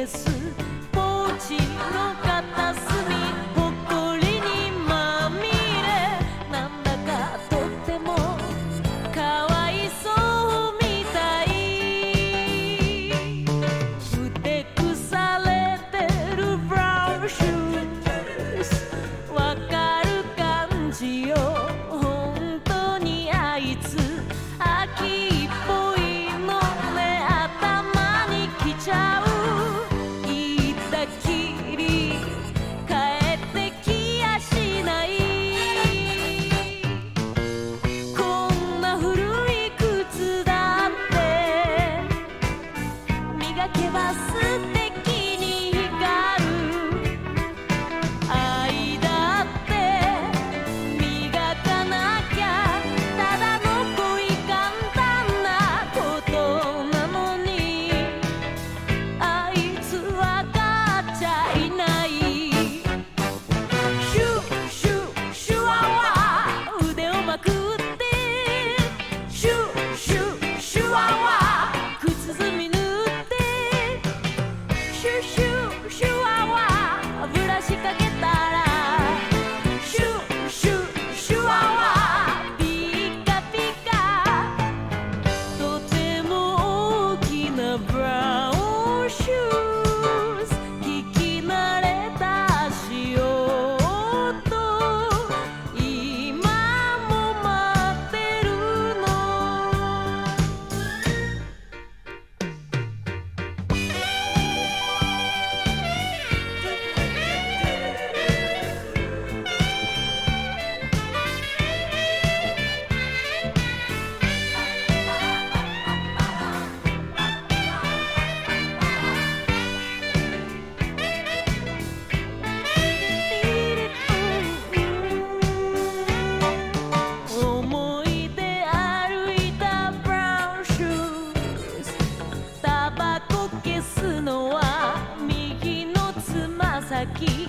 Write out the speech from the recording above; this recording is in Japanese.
Jesus. けは素敵 aquí.